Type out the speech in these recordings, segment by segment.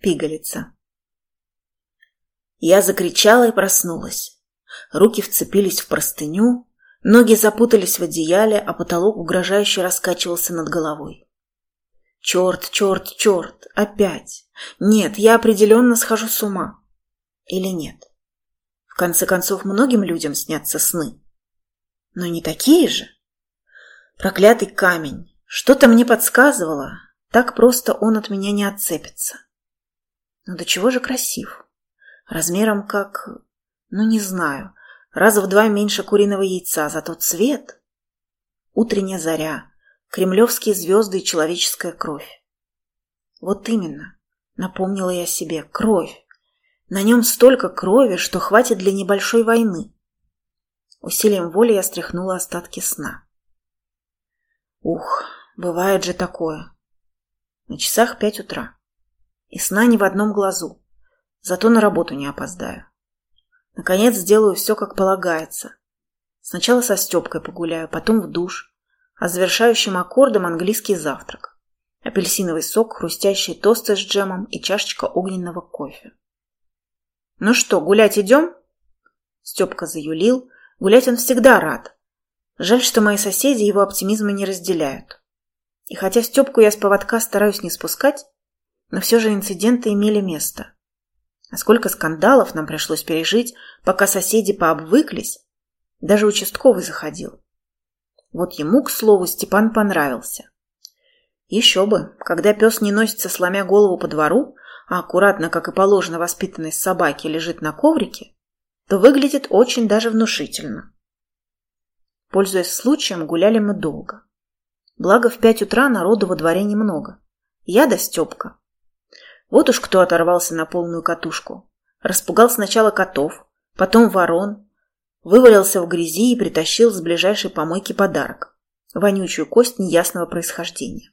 Пигалица. Я закричала и проснулась. Руки вцепились в простыню, ноги запутались в одеяле, а потолок угрожающе раскачивался над головой. Черт, черт, черт, опять. Нет, я определенно схожу с ума. Или нет? В конце концов, многим людям снятся сны. Но не такие же. Проклятый камень. Что-то мне подсказывало. Так просто он от меня не отцепится. Но до чего же красив. Размером как... Ну, не знаю. Раза в два меньше куриного яйца, зато цвет... Утренняя заря, кремлевские звезды и человеческая кровь. Вот именно, напомнила я себе, кровь. На нем столько крови, что хватит для небольшой войны. Усилием воли я стряхнула остатки сна. Ух, бывает же такое. На часах пять утра. И сна ни в одном глазу. Зато на работу не опоздаю. Наконец сделаю все, как полагается. Сначала со Степкой погуляю, потом в душ, а завершающим аккордом английский завтрак. Апельсиновый сок, хрустящие тосты с джемом и чашечка огненного кофе. «Ну что, гулять идем?» Степка заюлил. Гулять он всегда рад. Жаль, что мои соседи его оптимизма не разделяют. И хотя Степку я с поводка стараюсь не спускать, но все же инциденты имели место. А сколько скандалов нам пришлось пережить, пока соседи пообвыклись. Даже участковый заходил. Вот ему, к слову, Степан понравился. Еще бы, когда пес не носится, сломя голову по двору, а аккуратно, как и положено воспитанной собаке, лежит на коврике, то выглядит очень даже внушительно. Пользуясь случаем, гуляли мы долго. Благо, в пять утра народу во дворе немного. Я да Степка. Вот уж кто оторвался на полную катушку. Распугал сначала котов, потом ворон, вывалился в грязи и притащил с ближайшей помойки подарок – вонючую кость неясного происхождения.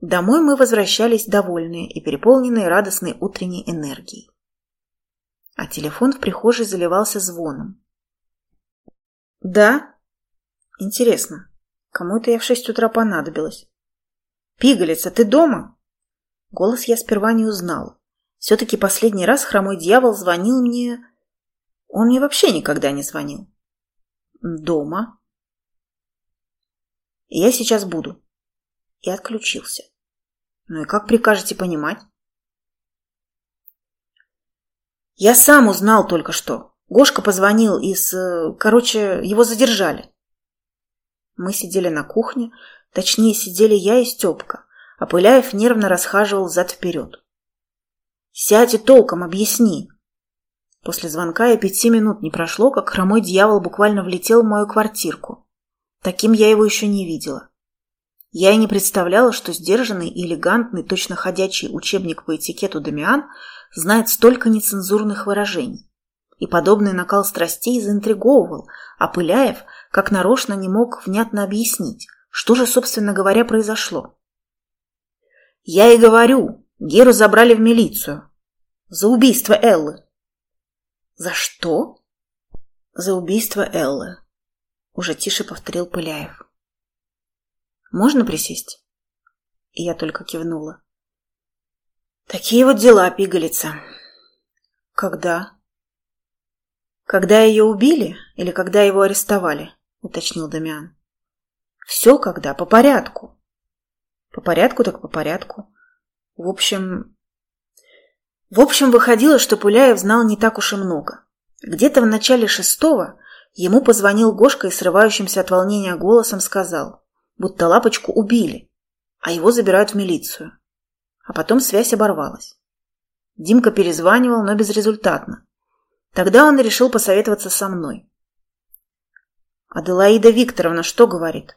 Домой мы возвращались довольные и переполненные радостной утренней энергией. А телефон в прихожей заливался звоном. «Да? Интересно, кому это я в шесть утра понадобилась?» «Пигалица, ты дома?» Голос я сперва не узнал. Все-таки последний раз хромой дьявол звонил мне... Он мне вообще никогда не звонил. Дома. Я сейчас буду. И отключился. Ну и как прикажете понимать? Я сам узнал только что. Гошка позвонил из... Э, короче, его задержали. Мы сидели на кухне, точнее, сидели я и Степка а Пыляев нервно расхаживал зад-вперед. «Сядь и толком объясни!» После звонка и пяти минут не прошло, как хромой дьявол буквально влетел в мою квартирку. Таким я его еще не видела. Я и не представляла, что сдержанный и элегантный, точно ходячий учебник по этикету Дамиан знает столько нецензурных выражений. И подобный накал страстей заинтриговывал, а Пыляев как нарочно не мог внятно объяснить, что же, собственно говоря, произошло. Я и говорю, Геру забрали в милицию. За убийство Эллы. За что? За убийство Эллы. Уже тише повторил Пыляев. Можно присесть? И я только кивнула. Такие вот дела, пигалица. Когда? Когда ее убили или когда его арестовали? Уточнил Дамиан. Все когда, по порядку. По порядку так по порядку. В общем... В общем, выходило, что Пуляев знал не так уж и много. Где-то в начале шестого ему позвонил Гошка и срывающимся от волнения голосом сказал, будто лапочку убили, а его забирают в милицию. А потом связь оборвалась. Димка перезванивал, но безрезультатно. Тогда он решил посоветоваться со мной. «Аделаида Викторовна что говорит?»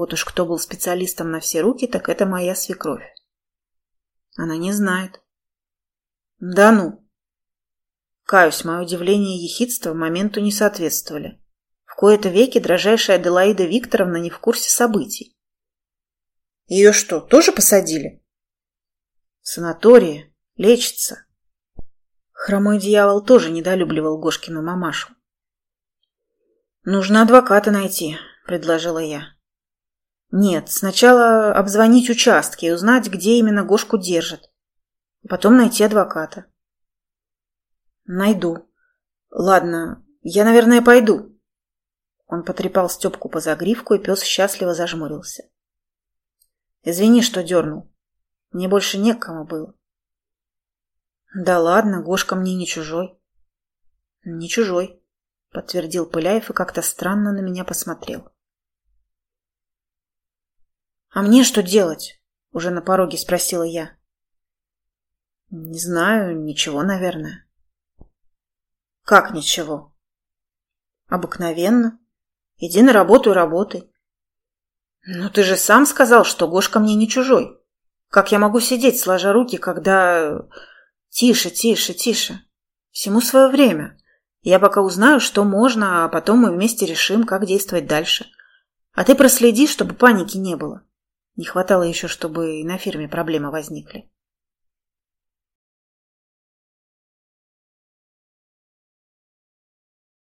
Вот уж кто был специалистом на все руки, так это моя свекровь. Она не знает. Да ну. Каюсь, мое удивление и ехидство моменту не соответствовали. В кои-то веки дрожайшая Аделаида Викторовна не в курсе событий. Ее что, тоже посадили? В санатории. Лечится. Хромой дьявол тоже недолюбливал Гошкину мамашу. «Нужно адвоката найти», — предложила я. Нет, сначала обзвонить участки и узнать, где именно Гошку держат. потом найти адвоката. Найду. Ладно, я, наверное, пойду. Он потрепал Степку по загривку, и пес счастливо зажмурился. Извини, что дернул. Мне больше не к кому было. Да ладно, Гошка мне не чужой. Не чужой, подтвердил Пыляев и как-то странно на меня посмотрел. А мне что делать? Уже на пороге спросила я. Не знаю, ничего, наверное. Как ничего? Обыкновенно. Иди на работу и работай. Но ты же сам сказал, что Гошка мне не чужой. Как я могу сидеть, сложа руки, когда... Тише, тише, тише. Всему свое время. Я пока узнаю, что можно, а потом мы вместе решим, как действовать дальше. А ты проследи, чтобы паники не было. Не хватало еще, чтобы и на фирме проблемы возникли.